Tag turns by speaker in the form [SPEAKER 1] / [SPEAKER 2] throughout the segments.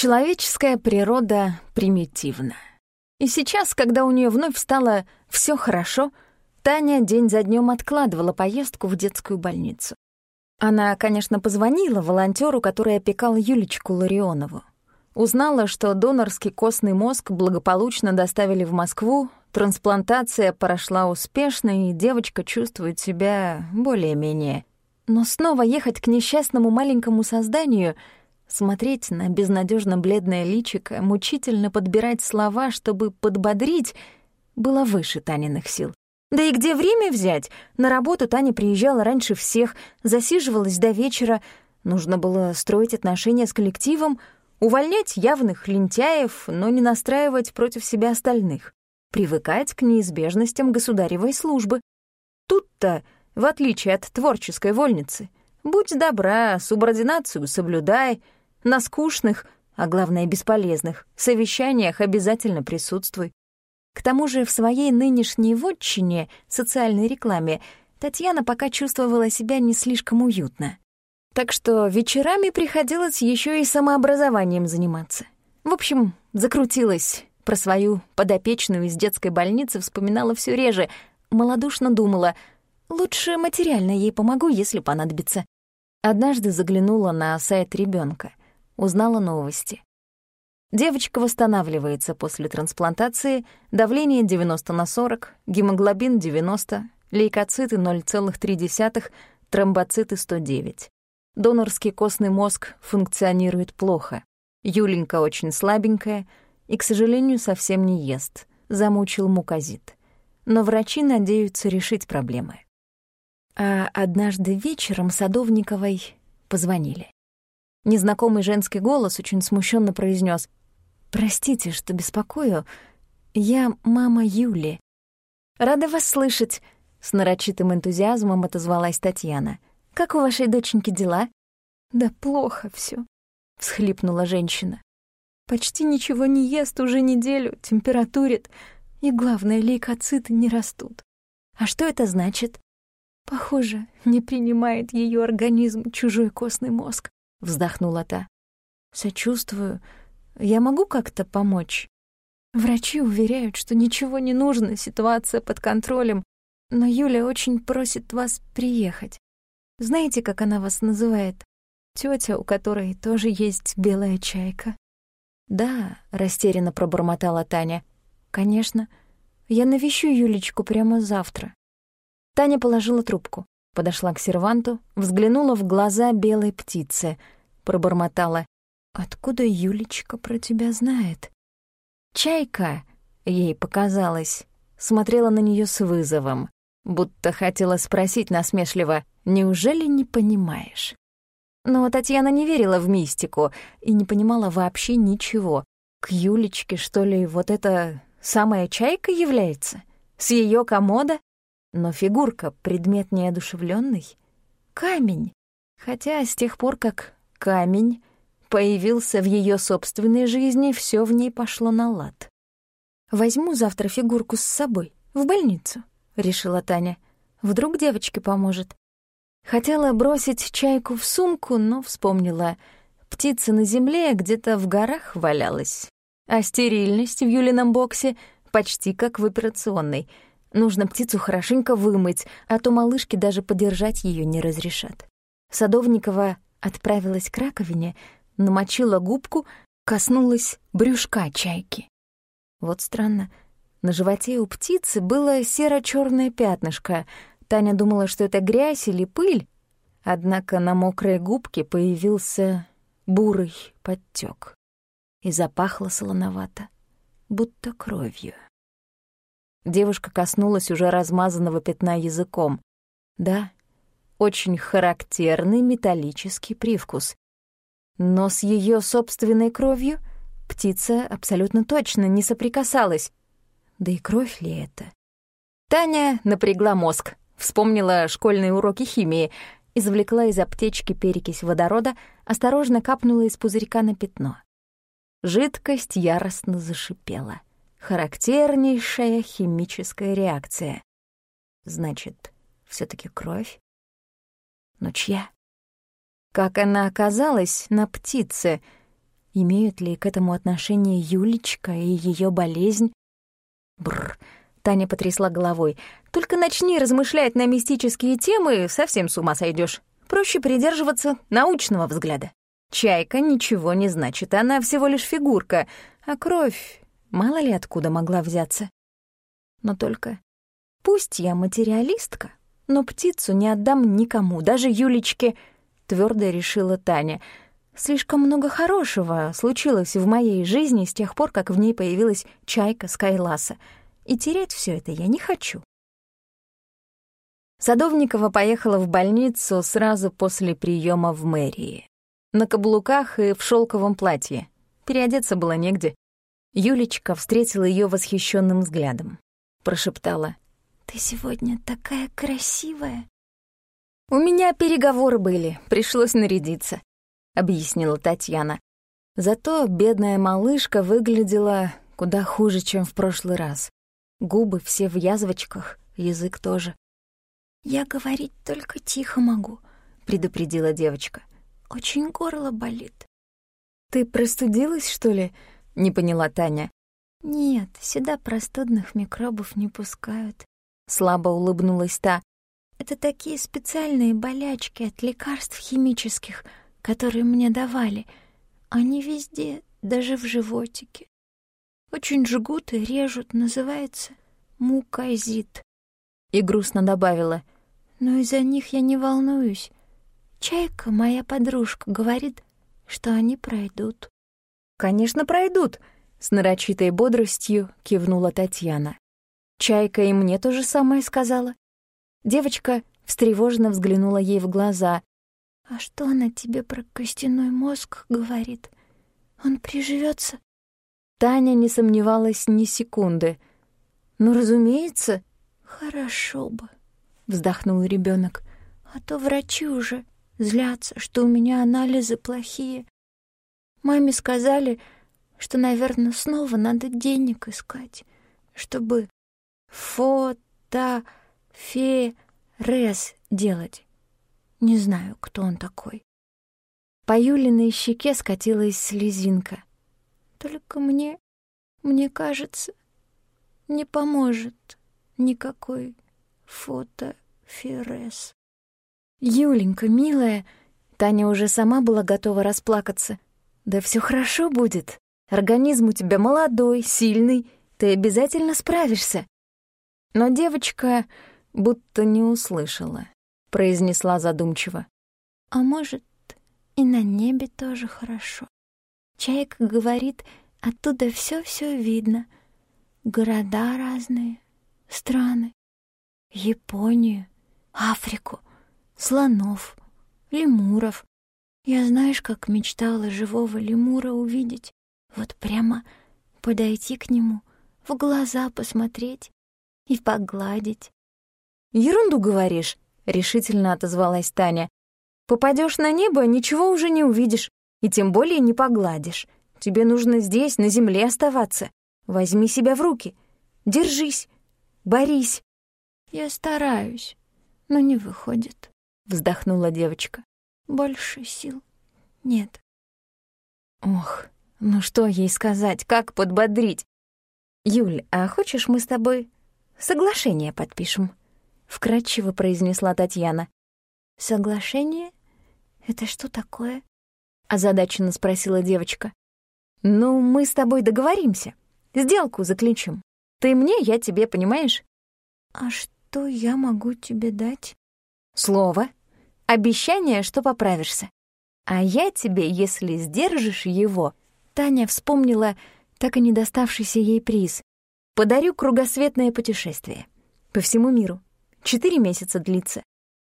[SPEAKER 1] Человеческая природа примитивна. И сейчас, когда у нее вновь стало все хорошо, Таня день за днем откладывала поездку в детскую больницу. Она, конечно, позвонила волонтеру, который опекал Юлечку Ларионову. Узнала, что донорский костный мозг благополучно доставили в Москву, трансплантация прошла успешно, и девочка чувствует себя более-менее. Но снова ехать к несчастному маленькому созданию — Смотреть на безнадежно бледное личико, мучительно подбирать слова, чтобы подбодрить, было выше Таниных сил. Да и где время взять? На работу Таня приезжала раньше всех, засиживалась до вечера. Нужно было строить отношения с коллективом, увольнять явных лентяев, но не настраивать против себя остальных, привыкать к неизбежностям государевой службы. Тут-то, в отличие от творческой вольницы, будь добра, субординацию соблюдай — на скучных, а главное бесполезных, совещаниях обязательно присутствуй. К тому же в своей нынешней вотчине, социальной рекламе, Татьяна пока чувствовала себя не слишком уютно. Так что вечерами приходилось еще и самообразованием заниматься. В общем, закрутилась. Про свою подопечную из детской больницы вспоминала все реже, малодушно думала, лучше материально ей помогу, если понадобится. Однажды заглянула на сайт ребенка узнала новости. Девочка восстанавливается после трансплантации, давление 90 на 40, гемоглобин 90, лейкоциты 0,3, тромбоциты 109. Донорский костный мозг функционирует плохо. Юленька очень слабенькая и, к сожалению, совсем не ест. Замучил муказит. Но врачи надеются решить проблемы. А однажды вечером Садовниковой позвонили. Незнакомый женский голос очень смущенно произнес: «Простите, что беспокою. Я мама Юли». «Рада вас слышать», — с нарочитым энтузиазмом отозвалась Татьяна. «Как у вашей доченьки дела?» «Да плохо все, всхлипнула женщина. «Почти ничего не ест уже неделю, температурит, и, главное, лейкоциты не растут. А что это значит?» «Похоже, не принимает ее организм чужой костный мозг. — вздохнула та. «Сочувствую. Я могу как-то помочь?» Врачи уверяют, что ничего не нужно, ситуация под контролем, но Юля очень просит вас приехать. Знаете, как она вас называет? Тётя, у которой тоже есть белая чайка. Да, растерянно пробормотала Таня. Конечно. Я навещу Юлечку прямо завтра. Таня положила трубку подошла к серванту, взглянула в глаза белой птицы, пробормотала. «Откуда Юлечка про тебя знает?» «Чайка», — ей показалось, смотрела на нее с вызовом, будто хотела спросить насмешливо, «Неужели не понимаешь?» Но Татьяна не верила в мистику и не понимала вообще ничего. К Юлечке, что ли, вот эта самая чайка является? С ее комода? Но фигурка — предмет неодушевленный. Камень. Хотя с тех пор, как камень появился в ее собственной жизни, все в ней пошло на лад. «Возьму завтра фигурку с собой, в больницу», — решила Таня. «Вдруг девочке поможет». Хотела бросить чайку в сумку, но вспомнила. Птица на земле где-то в горах валялась. А стерильность в Юлином боксе почти как в операционной — Нужно птицу хорошенько вымыть, а то малышки даже подержать ее не разрешат. Садовникова отправилась к раковине, намочила губку, коснулась брюшка чайки. Вот странно. На животе у птицы было серо черное пятнышко. Таня думала, что это грязь или пыль. Однако на мокрой губке появился бурый подтек и запахло солоновато, будто кровью. Девушка коснулась уже размазанного пятна языком. Да, очень характерный металлический привкус. Но с ее собственной кровью птица абсолютно точно не соприкасалась. Да и кровь ли это? Таня напрягла мозг, вспомнила школьные уроки химии, извлекла из аптечки перекись водорода, осторожно капнула из пузырька на пятно. Жидкость яростно зашипела. Характернейшая химическая реакция. Значит, все таки кровь? Но чья? Как она оказалась на птице? Имеют ли к этому отношение Юлечка и ее болезнь? Бррр. Таня потрясла головой. «Только начни размышлять на мистические темы, совсем с ума сойдешь. Проще придерживаться научного взгляда. Чайка ничего не значит, она всего лишь фигурка, а кровь мало ли откуда могла взяться. Но только пусть я материалистка, но птицу не отдам никому, даже Юлечке, твердо решила Таня. Слишком много хорошего случилось в моей жизни с тех пор, как в ней появилась чайка Скайласа, и терять все это я не хочу. Садовникова поехала в больницу сразу после приема в мэрии. На каблуках и в шелковом платье. Переодеться было негде. Юлечка встретила ее восхищенным взглядом. Прошептала. «Ты сегодня такая красивая». «У меня переговоры были, пришлось нарядиться», — объяснила Татьяна. Зато бедная малышка выглядела куда хуже, чем в прошлый раз. Губы все в язвочках, язык тоже. «Я говорить только тихо могу», — предупредила девочка. Очень горло болит. Ты простудилась, что ли? Не поняла Таня. Нет, сюда простудных микробов не пускают. Слабо улыбнулась та. Это такие специальные болячки от лекарств химических, которые мне давали. Они везде, даже в животике. Очень жгут и режут, называется мукозит. И грустно добавила. Но из-за них я не волнуюсь. Чайка, моя подружка, говорит, что они пройдут. Конечно, пройдут, с нарочитой бодростью кивнула Татьяна. Чайка и мне то же самое сказала. Девочка встревоженно взглянула ей в глаза. А что она тебе про костяной мозг говорит? Он приживется? Таня не сомневалась ни секунды. Ну, разумеется, хорошо бы, вздохнул ребенок. А то врачи уже злятся, что у меня анализы плохие. Маме сказали, что, наверное, снова надо денег искать, чтобы фото фе рез делать. Не знаю, кто он такой. По Юлиной щеке скатилась слезинка. Только мне, мне кажется, не поможет никакой фото ферез. «Юленька, милая!» Таня уже сама была готова расплакаться. «Да все хорошо будет. Организм у тебя молодой, сильный. Ты обязательно справишься». Но девочка будто не услышала, произнесла задумчиво. «А может, и на небе тоже хорошо. Чайка говорит, оттуда все-все видно. Города разные, страны, Японию, Африку слонов, лемуров. Я знаешь, как мечтала живого лемура увидеть, вот прямо подойти к нему, в глаза посмотреть и погладить. «Ерунду говоришь», — решительно отозвалась Таня. «Попадешь на небо, ничего уже не увидишь, и тем более не погладишь. Тебе нужно здесь, на земле оставаться. Возьми себя в руки. Держись, борись». «Я стараюсь, но не выходит», вздохнула девочка. Больше сил нет. Ох, ну что ей сказать, как подбодрить? Юль, а хочешь мы с тобой соглашение подпишем? Вкратчиво произнесла Татьяна. Соглашение? Это что такое? Озадаченно спросила девочка. Ну, мы с тобой договоримся. Сделку заключим. Ты мне, я тебе, понимаешь? А что я могу тебе дать? Слово, Обещание, что поправишься. А я тебе, если сдержишь его, Таня вспомнила так и не доставшийся ей приз. Подарю кругосветное путешествие. По всему миру. Четыре месяца длится.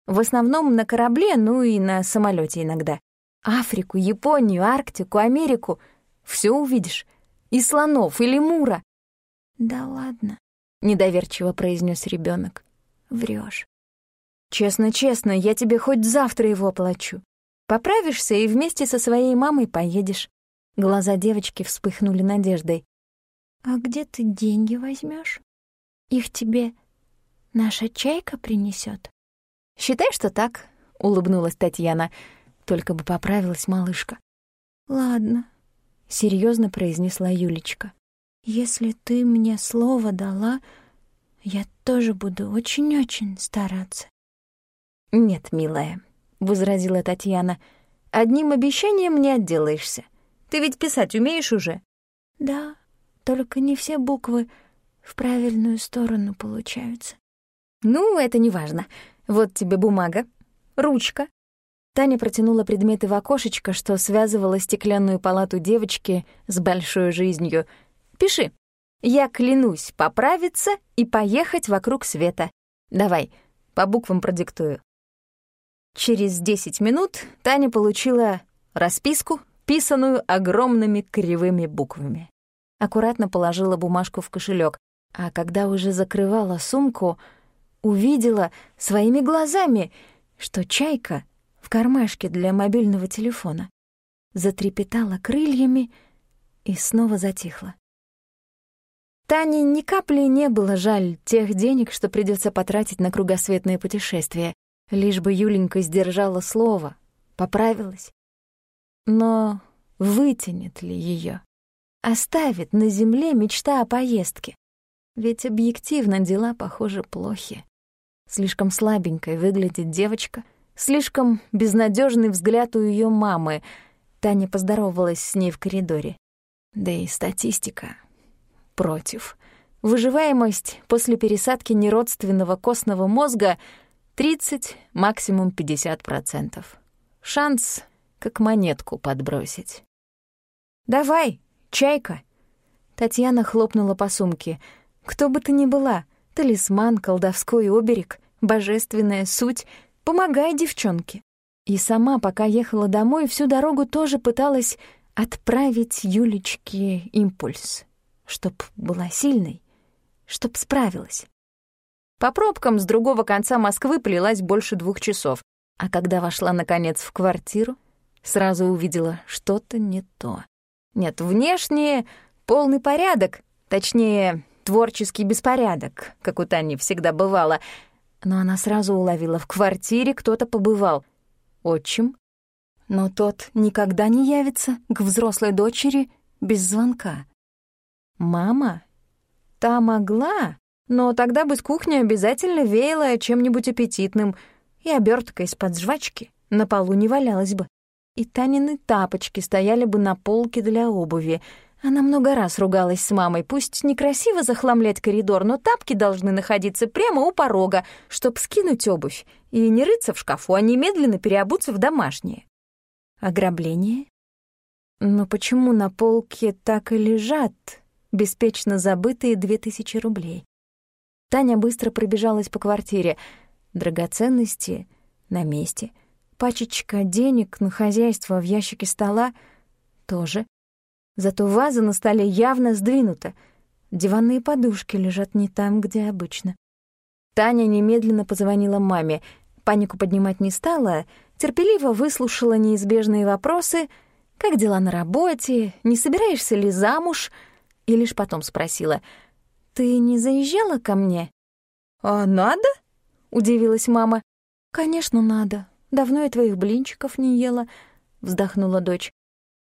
[SPEAKER 1] В основном на корабле, ну и на самолете иногда. Африку, Японию, Арктику, Америку. Все увидишь. И слонов, и лемура. «Да ладно», — недоверчиво произнес ребенок. Врешь. Честно-честно, я тебе хоть завтра его оплачу. Поправишься и вместе со своей мамой поедешь». Глаза девочки вспыхнули надеждой. «А где ты деньги возьмешь? Их тебе наша чайка принесет. «Считай, что так», — улыбнулась Татьяна. Только бы поправилась малышка. «Ладно, серьезно произнесла Юлечка. «Если ты мне слово дала, я тоже буду очень-очень стараться». «Нет, милая», — возразила Татьяна, — «одним обещанием не отделаешься. Ты ведь писать умеешь уже?» «Да, только не все буквы в правильную сторону получаются». «Ну, это не важно. Вот тебе бумага, ручка, Таня протянула предметы в окошечко, что связывало стеклянную палату девочки с большой жизнью. «Пиши. Я клянусь поправиться и поехать вокруг света. Давай, по буквам продиктую». Через десять минут Таня получила расписку, писанную огромными кривыми буквами. Аккуратно положила бумажку в кошелек, а когда уже закрывала сумку, увидела своими глазами, что чайка в кармашке для мобильного телефона, затрепетала крыльями и снова затихла. Тане ни капли не было жаль тех денег, что придется потратить на кругосветное путешествие, лишь бы Юленька сдержала слово, поправилась. Но вытянет ли ее? Оставит на земле мечта о поездке? Ведь объективно дела, похоже, плохи. Слишком слабенькой выглядит девочка — Слишком безнадежный взгляд у ее мамы. Таня поздоровалась с ней в коридоре. Да и статистика против. Выживаемость после пересадки неродственного костного мозга 30, максимум 50%. Шанс как монетку подбросить. «Давай, чайка!» Татьяна хлопнула по сумке. «Кто бы ты ни была, талисман, колдовской оберег, божественная суть — Помогай девчонке. И сама, пока ехала домой, всю дорогу тоже пыталась отправить Юлечке импульс, чтоб была сильной, чтоб справилась. По пробкам с другого конца Москвы плелась больше двух часов, а когда вошла, наконец, в квартиру, сразу увидела что-то не то. Нет, внешне полный порядок, точнее, творческий беспорядок, как у Тани всегда бывало — но она сразу уловила, в квартире кто-то побывал. Отчим. Но тот никогда не явится к взрослой дочери без звонка. Мама? Та могла, но тогда бы с кухни обязательно веяло чем-нибудь аппетитным, и обертка из-под жвачки на полу не валялась бы. И Танины тапочки стояли бы на полке для обуви — она много раз ругалась с мамой. Пусть некрасиво захламлять коридор, но тапки должны находиться прямо у порога, чтоб скинуть обувь и не рыться в шкафу, а немедленно переобуться в домашнее. Ограбление? Но почему на полке так и лежат беспечно забытые две тысячи рублей? Таня быстро пробежалась по квартире. Драгоценности на месте. Пачечка денег на хозяйство в ящике стола тоже. Зато ваза на столе явно сдвинута. Диванные подушки лежат не там, где обычно. Таня немедленно позвонила маме. Панику поднимать не стала, терпеливо выслушала неизбежные вопросы, как дела на работе, не собираешься ли замуж, и лишь потом спросила, «Ты не заезжала ко мне?» «А надо?» — удивилась мама. «Конечно, надо. Давно я твоих блинчиков не ела», — вздохнула дочь.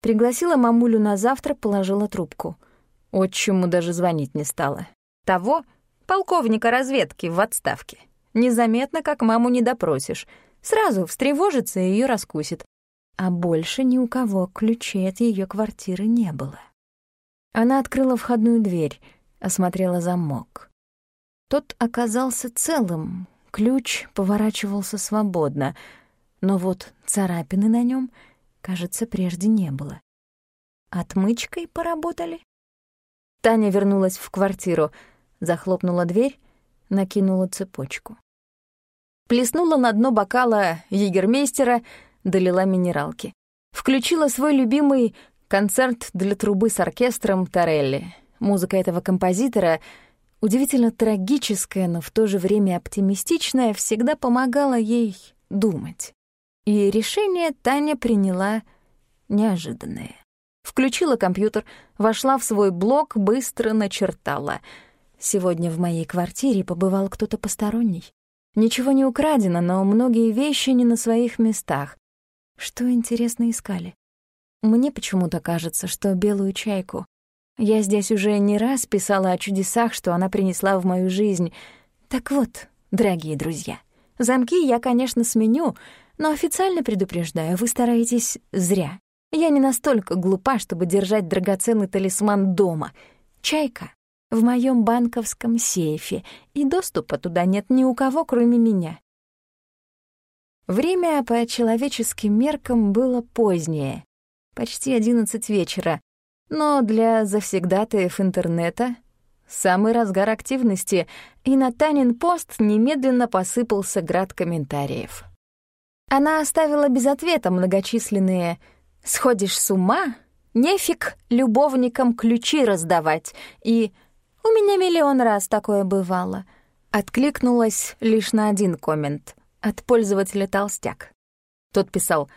[SPEAKER 1] Пригласила мамулю на завтра, положила трубку. Отчиму даже звонить не стала. Того, полковника разведки в отставке. Незаметно, как маму не допросишь. Сразу встревожится и ее раскусит. А больше ни у кого ключей от ее квартиры не было. Она открыла входную дверь, осмотрела замок. Тот оказался целым, ключ поворачивался свободно, но вот царапины на нем — Кажется, прежде не было. Отмычкой поработали? Таня вернулась в квартиру, захлопнула дверь, накинула цепочку. Плеснула на дно бокала егермейстера, долила минералки. Включила свой любимый концерт для трубы с оркестром Торелли. Музыка этого композитора, удивительно трагическая, но в то же время оптимистичная, всегда помогала ей думать. И решение Таня приняла неожиданное. Включила компьютер, вошла в свой блок, быстро начертала. Сегодня в моей квартире побывал кто-то посторонний. Ничего не украдено, но многие вещи не на своих местах. Что, интересно, искали? Мне почему-то кажется, что белую чайку. Я здесь уже не раз писала о чудесах, что она принесла в мою жизнь. Так вот, дорогие друзья, замки я, конечно, сменю, но официально предупреждаю, вы стараетесь зря. Я не настолько глупа, чтобы держать драгоценный талисман дома. Чайка в моем банковском сейфе, и доступа туда нет ни у кого, кроме меня. Время по человеческим меркам было позднее, почти одиннадцать вечера, но для завсегдатаев интернета самый разгар активности, и на Танин пост немедленно посыпался град комментариев. Она оставила без ответа многочисленные «Сходишь с ума? Нефиг любовникам ключи раздавать» и «У меня миллион раз такое бывало». Откликнулась лишь на один коммент от пользователя «Толстяк». Тот писал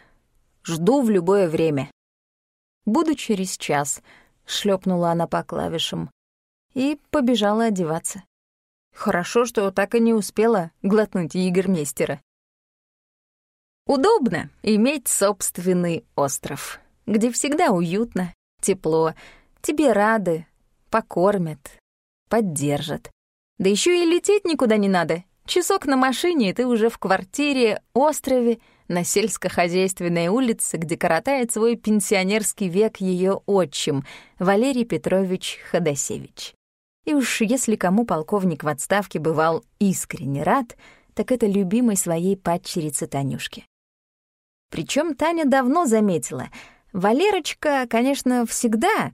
[SPEAKER 1] «Жду в любое время». «Буду через час», — шлепнула она по клавишам и побежала одеваться. Хорошо, что так и не успела глотнуть егермейстера. Удобно иметь собственный остров, где всегда уютно, тепло, тебе рады, покормят, поддержат. Да еще и лететь никуда не надо. Часок на машине, и ты уже в квартире, острове, на сельскохозяйственной улице, где коротает свой пенсионерский век ее отчим Валерий Петрович Ходосевич. И уж если кому полковник в отставке бывал искренне рад, так это любимой своей падчерице Танюшке. Причем Таня давно заметила, Валерочка, конечно, всегда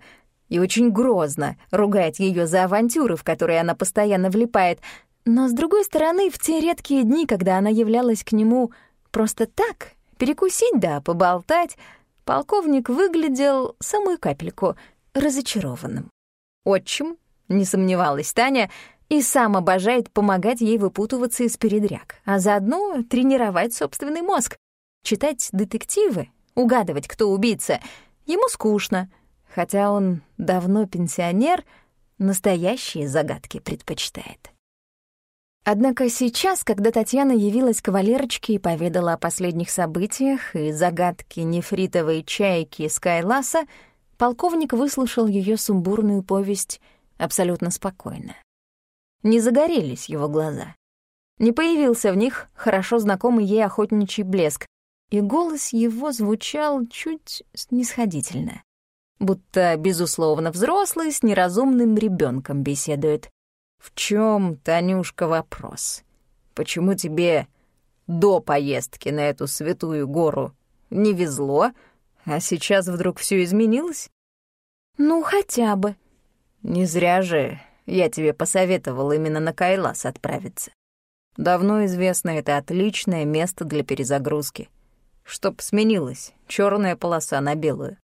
[SPEAKER 1] и очень грозно ругает ее за авантюры, в которые она постоянно влипает, но, с другой стороны, в те редкие дни, когда она являлась к нему просто так, перекусить да поболтать, полковник выглядел самую капельку разочарованным. Отчим, не сомневалась Таня, и сам обожает помогать ей выпутываться из передряг, а заодно тренировать собственный мозг. Читать детективы, угадывать, кто убийца, ему скучно — Хотя он давно пенсионер, настоящие загадки предпочитает. Однако сейчас, когда Татьяна явилась к Валерочке и поведала о последних событиях и загадке нефритовой чайки Скайласа, полковник выслушал ее сумбурную повесть абсолютно спокойно. Не загорелись его глаза. Не появился в них хорошо знакомый ей охотничий блеск, и голос его звучал чуть снисходительно будто, безусловно, взрослый с неразумным ребенком беседует. В чем, Танюшка, вопрос? Почему тебе до поездки на эту святую гору не везло, а сейчас вдруг все изменилось? Ну, хотя бы. Не зря же я тебе посоветовал именно на Кайлас отправиться. Давно известно, это отличное место для перезагрузки. Чтоб сменилась черная полоса на белую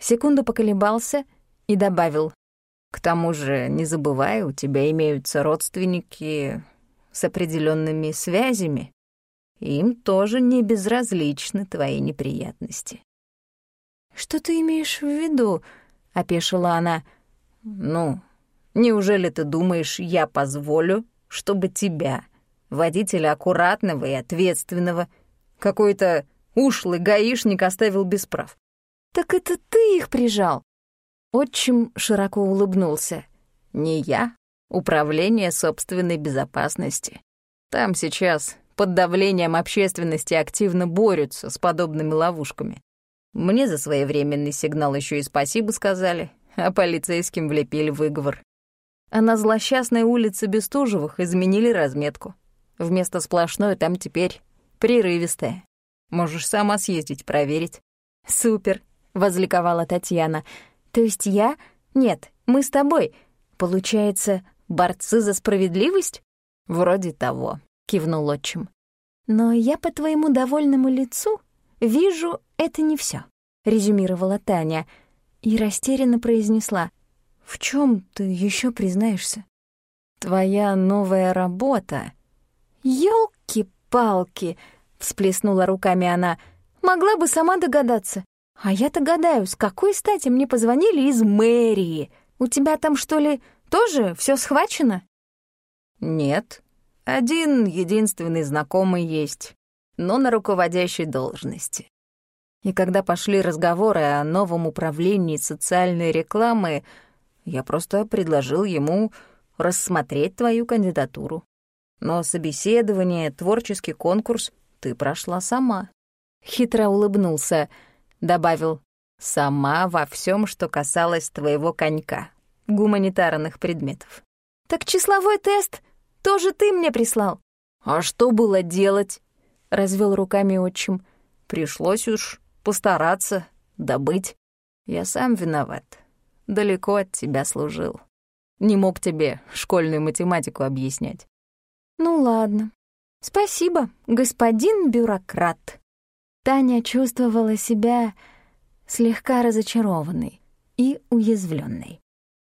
[SPEAKER 1] секунду поколебался и добавил. «К тому же, не забывай, у тебя имеются родственники с определенными связями. Им тоже не безразличны твои неприятности». «Что ты имеешь в виду?» — опешила она. «Ну, неужели ты думаешь, я позволю, чтобы тебя, водителя аккуратного и ответственного, какой-то ушлый гаишник оставил без прав? «Так это ты их прижал?» Отчим широко улыбнулся. «Не я. Управление собственной безопасности. Там сейчас под давлением общественности активно борются с подобными ловушками. Мне за своевременный сигнал еще и спасибо сказали, а полицейским влепили выговор. А на злосчастной улице Бестужевых изменили разметку. Вместо сплошной там теперь прерывистая. Можешь сама съездить проверить. Супер, — возликовала Татьяна. «То есть я? Нет, мы с тобой. Получается, борцы за справедливость?» «Вроде того», — кивнул отчим. «Но я по твоему довольному лицу вижу, это не все, резюмировала Таня и растерянно произнесла. «В чем ты еще признаешься?» «Твоя новая работа». «Ёлки-палки!» — всплеснула руками она. «Могла бы сама догадаться. А я-то гадаю, с какой стати мне позвонили из мэрии? У тебя там, что ли, тоже все схвачено? Нет. Один единственный знакомый есть, но на руководящей должности. И когда пошли разговоры о новом управлении социальной рекламы, я просто предложил ему рассмотреть твою кандидатуру. Но собеседование, творческий конкурс ты прошла сама. Хитро улыбнулся, добавил «сама во всем, что касалось твоего конька, гуманитарных предметов». «Так числовой тест тоже ты мне прислал?» «А что было делать?» — развел руками отчим. «Пришлось уж постараться, добыть. Я сам виноват. Далеко от тебя служил. Не мог тебе школьную математику объяснять». «Ну ладно. Спасибо, господин бюрократ». Таня чувствовала себя слегка разочарованной и уязвленной.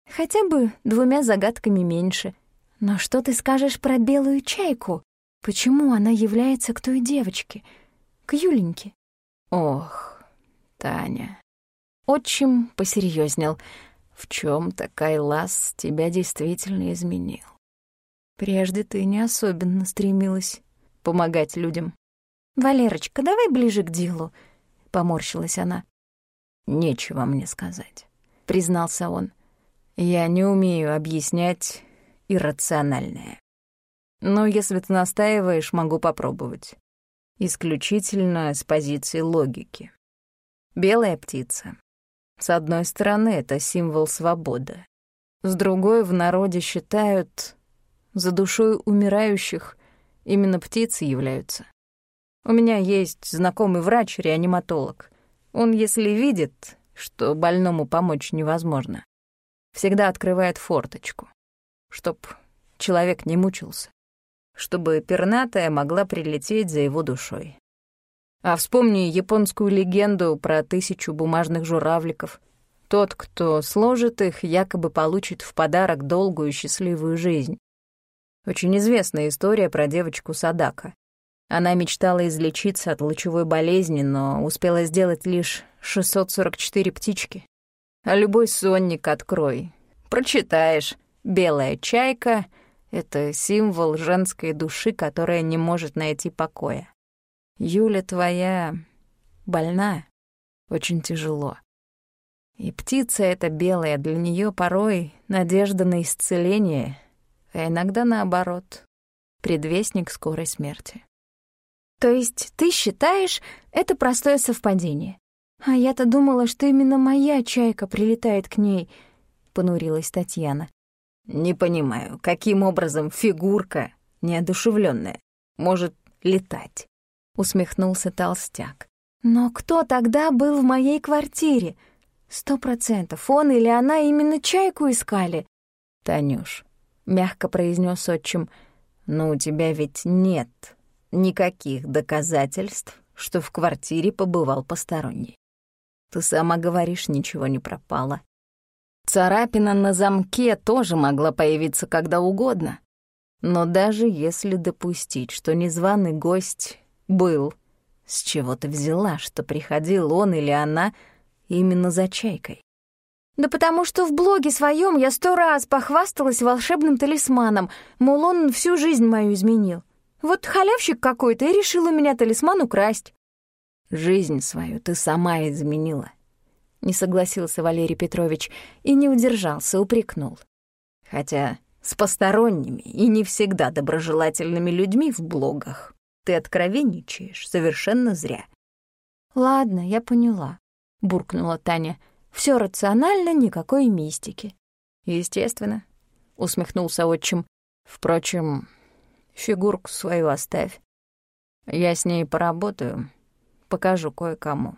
[SPEAKER 1] Хотя бы двумя загадками меньше. Но что ты скажешь про белую чайку? Почему она является к той девочке, к Юленьке? Ох, Таня. Отчим посерьезнел. В чем-то Кайлас тебя действительно изменил. Прежде ты не особенно стремилась помогать людям. «Валерочка, давай ближе к делу», — поморщилась она. «Нечего мне сказать», — признался он. «Я не умею объяснять иррациональное. Но если ты настаиваешь, могу попробовать. Исключительно с позиции логики. Белая птица. С одной стороны, это символ свободы. С другой, в народе считают, за душой умирающих именно птицы являются. У меня есть знакомый врач-реаниматолог. Он, если видит, что больному помочь невозможно, всегда открывает форточку, чтоб человек не мучился, чтобы пернатая могла прилететь за его душой. А вспомни японскую легенду про тысячу бумажных журавликов. Тот, кто сложит их, якобы получит в подарок долгую счастливую жизнь. Очень известная история про девочку Садака. Она мечтала излечиться от лучевой болезни, но успела сделать лишь 644 птички. А любой сонник открой. Прочитаешь. Белая чайка — это символ женской души, которая не может найти покоя. Юля твоя больна, очень тяжело. И птица эта белая для нее порой надежда на исцеление, а иногда наоборот, предвестник скорой смерти. То есть ты считаешь, это простое совпадение? А я-то думала, что именно моя чайка прилетает к ней, понурилась Татьяна. Не понимаю, каким образом фигурка, неодушевленная, может летать? Усмехнулся толстяк. Но кто тогда был в моей квартире? Сто процентов, он или она именно чайку искали. Танюш, мягко произнес отчим, но у тебя ведь нет никаких доказательств, что в квартире побывал посторонний. Ты сама говоришь, ничего не пропало. Царапина на замке тоже могла появиться когда угодно. Но даже если допустить, что незваный гость был, с чего ты взяла, что приходил он или она именно за чайкой? Да потому что в блоге своем я сто раз похвасталась волшебным талисманом, мол, он всю жизнь мою изменил. Вот халявщик какой-то и решил у меня талисман украсть. Жизнь свою ты сама изменила. Не согласился Валерий Петрович и не удержался, упрекнул. Хотя с посторонними и не всегда доброжелательными людьми в блогах ты откровенничаешь совершенно зря. «Ладно, я поняла», — буркнула Таня. Все рационально, никакой мистики». «Естественно», — усмехнулся отчим. «Впрочем, Фигурку свою оставь. Я с ней поработаю, покажу кое-кому.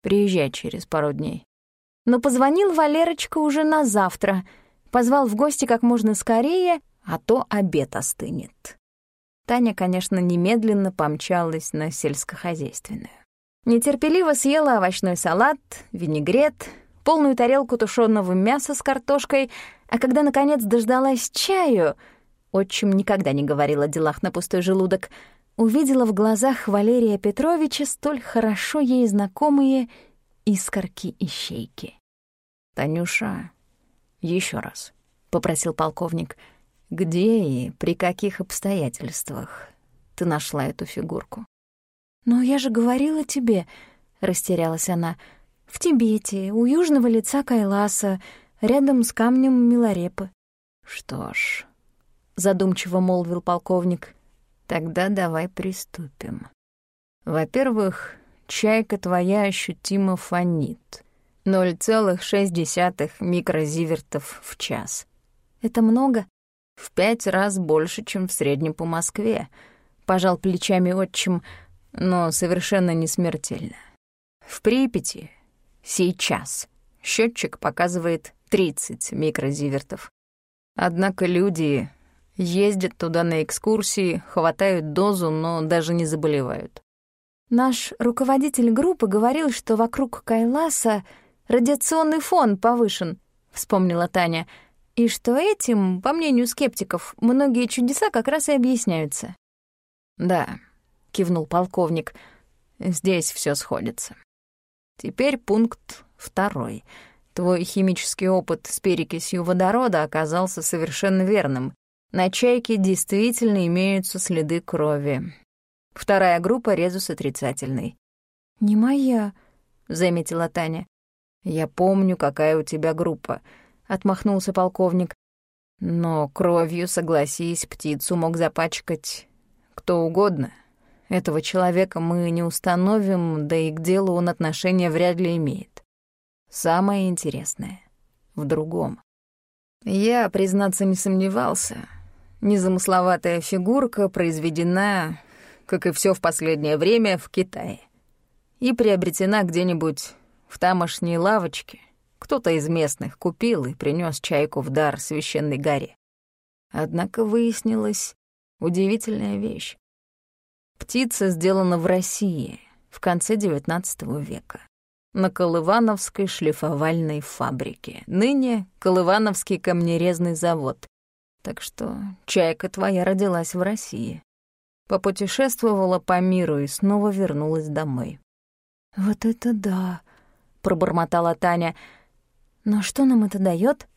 [SPEAKER 1] Приезжай через пару дней. Но позвонил Валерочка уже на завтра, позвал в гости как можно скорее, а то обед остынет. Таня, конечно, немедленно помчалась на сельскохозяйственную. Нетерпеливо съела овощной салат, винегрет, полную тарелку тушеного мяса с картошкой, а когда, наконец, дождалась чаю — отчим никогда не говорил о делах на пустой желудок, увидела в глазах Валерия Петровича столь хорошо ей знакомые искорки и щейки. «Танюша, еще раз», — попросил полковник, — «где и при каких обстоятельствах ты нашла эту фигурку?» «Но я же говорила тебе», — растерялась она. «В Тибете, у южного лица Кайласа, рядом с камнем Миларепы».
[SPEAKER 2] «Что ж», — задумчиво молвил полковник, — «тогда давай приступим. Во-первых, чайка твоя ощутимо фонит. 0,6 микрозивертов в час.
[SPEAKER 1] Это много?
[SPEAKER 2] В пять раз больше, чем в среднем по Москве. Пожал плечами отчим, но совершенно не смертельно. В Припяти сейчас счетчик показывает 30 микрозивертов. Однако люди ездят туда на экскурсии, хватают дозу, но даже не заболевают.
[SPEAKER 1] Наш руководитель группы говорил, что вокруг Кайласа радиационный фон повышен, вспомнила Таня, и что этим, по мнению скептиков, многие чудеса как раз и объясняются.
[SPEAKER 2] Да, кивнул полковник. Здесь все сходится. Теперь пункт второй. Твой химический опыт с перекисью водорода оказался совершенно верным. На чайке действительно имеются следы крови. Вторая группа — резус отрицательный.
[SPEAKER 1] «Не моя», — заметила Таня.
[SPEAKER 2] «Я помню, какая у тебя группа», — отмахнулся полковник. «Но кровью, согласись, птицу мог запачкать кто угодно. Этого человека мы не установим, да и к делу он отношения вряд ли имеет. Самое интересное в другом. Я, признаться, не сомневался. Незамысловатая фигурка произведена как и все в последнее время, в Китае. И приобретена где-нибудь в тамошней лавочке. Кто-то из местных купил и принес чайку в дар священной горе. Однако выяснилась удивительная вещь. Птица сделана в России в конце XIX века на Колывановской шлифовальной фабрике. Ныне Колывановский камнерезный завод. Так что чайка твоя родилась в России попутешествовала по миру и снова вернулась домой.
[SPEAKER 1] «Вот это да!» — пробормотала Таня. «Но что нам это дает?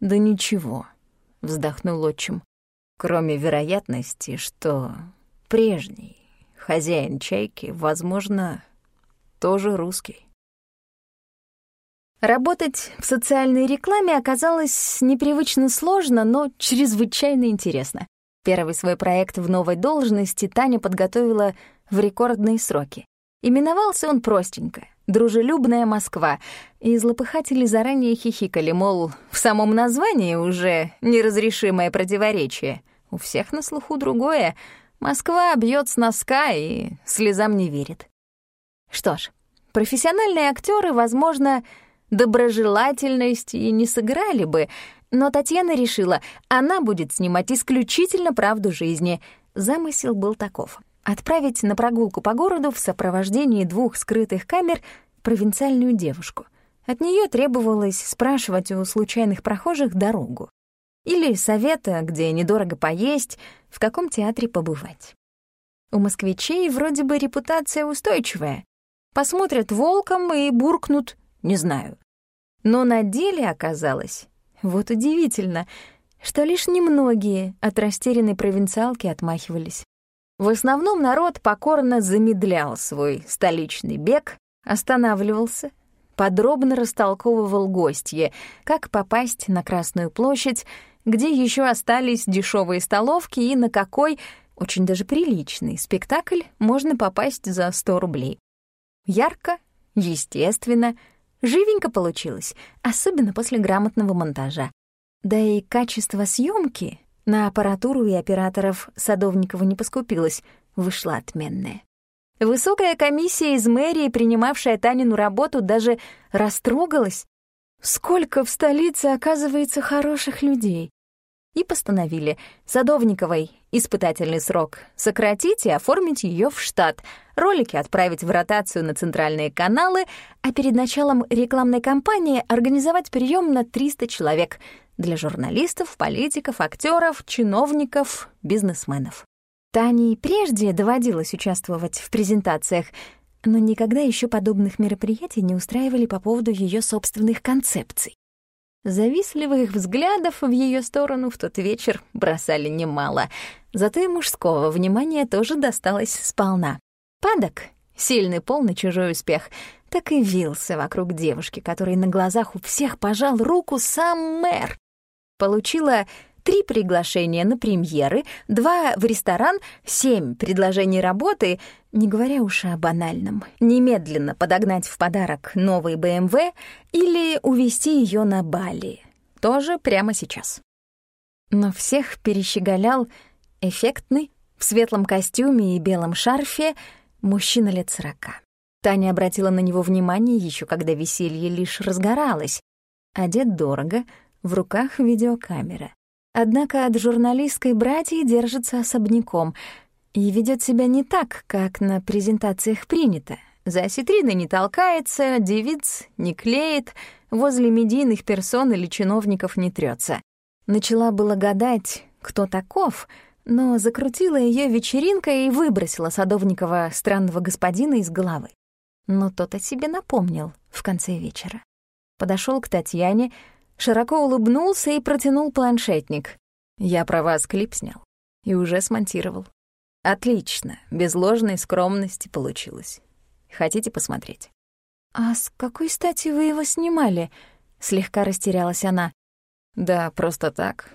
[SPEAKER 2] «Да ничего», — вздохнул отчим. «Кроме вероятности, что прежний хозяин чайки, возможно, тоже русский».
[SPEAKER 1] Работать в социальной рекламе оказалось непривычно сложно, но чрезвычайно интересно. Первый свой проект в новой должности Таня подготовила в рекордные сроки. Именовался он простенько «Дружелюбная Москва», и злопыхатели заранее хихикали, мол, в самом названии уже неразрешимое противоречие. У всех на слуху другое. Москва бьет с носка и слезам не верит. Что ж, профессиональные актеры, возможно, доброжелательность и не сыграли бы, но Татьяна решила, она будет снимать исключительно правду жизни. Замысел был таков. Отправить на прогулку по городу в сопровождении двух скрытых камер провинциальную девушку. От нее требовалось спрашивать у случайных прохожих дорогу. Или совета, где недорого поесть, в каком театре побывать. У москвичей вроде бы репутация устойчивая. Посмотрят волком и буркнут «не знаю». Но на деле оказалось, вот удивительно, что лишь немногие от растерянной провинциалки отмахивались. В основном народ покорно замедлял свой столичный бег, останавливался, подробно растолковывал гостье, как попасть на Красную площадь, где еще остались дешевые столовки и на какой, очень даже приличный, спектакль можно попасть за 100 рублей. Ярко, естественно, Живенько получилось, особенно после грамотного монтажа. Да и качество съемки на аппаратуру и операторов Садовникова не поскупилось, вышло отменное. Высокая комиссия из мэрии, принимавшая Танину работу, даже растрогалась. Сколько в столице, оказывается, хороших людей и постановили Садовниковой испытательный срок сократить и оформить ее в штат, ролики отправить в ротацию на центральные каналы, а перед началом рекламной кампании организовать прием на 300 человек для журналистов, политиков, актеров, чиновников, бизнесменов. Тане и прежде доводилось участвовать в презентациях, но никогда еще подобных мероприятий не устраивали по поводу ее собственных концепций. Завистливых взглядов в ее сторону в тот вечер бросали немало, зато и мужского внимания тоже досталось сполна. Падок, Сильный пол на чужой успех так и вился вокруг девушки, который на глазах у всех пожал руку сам мэр. Получила три приглашения на премьеры, два в ресторан, семь предложений работы, не говоря уж о банальном. Немедленно подогнать в подарок новый БМВ или увезти ее на Бали. Тоже прямо сейчас. Но всех перещеголял эффектный, в светлом костюме и белом шарфе, мужчина лет сорока. Таня обратила на него внимание еще когда веселье лишь разгоралось. Одет дорого, в руках видеокамера. Однако от журналистской братьи держится особняком и ведет себя не так, как на презентациях принято. За осетриной не толкается, девиц не клеит, возле медийных персон или чиновников не трется. Начала было гадать, кто таков, но закрутила ее вечеринка и выбросила Садовникова странного господина из головы. Но тот о себе напомнил в конце вечера. Подошел к Татьяне, широко улыбнулся и протянул планшетник. «Я про вас клип снял и уже смонтировал. Отлично, без ложной скромности получилось. Хотите посмотреть?»
[SPEAKER 2] «А с какой стати вы его снимали?» — слегка растерялась она.
[SPEAKER 1] «Да, просто так,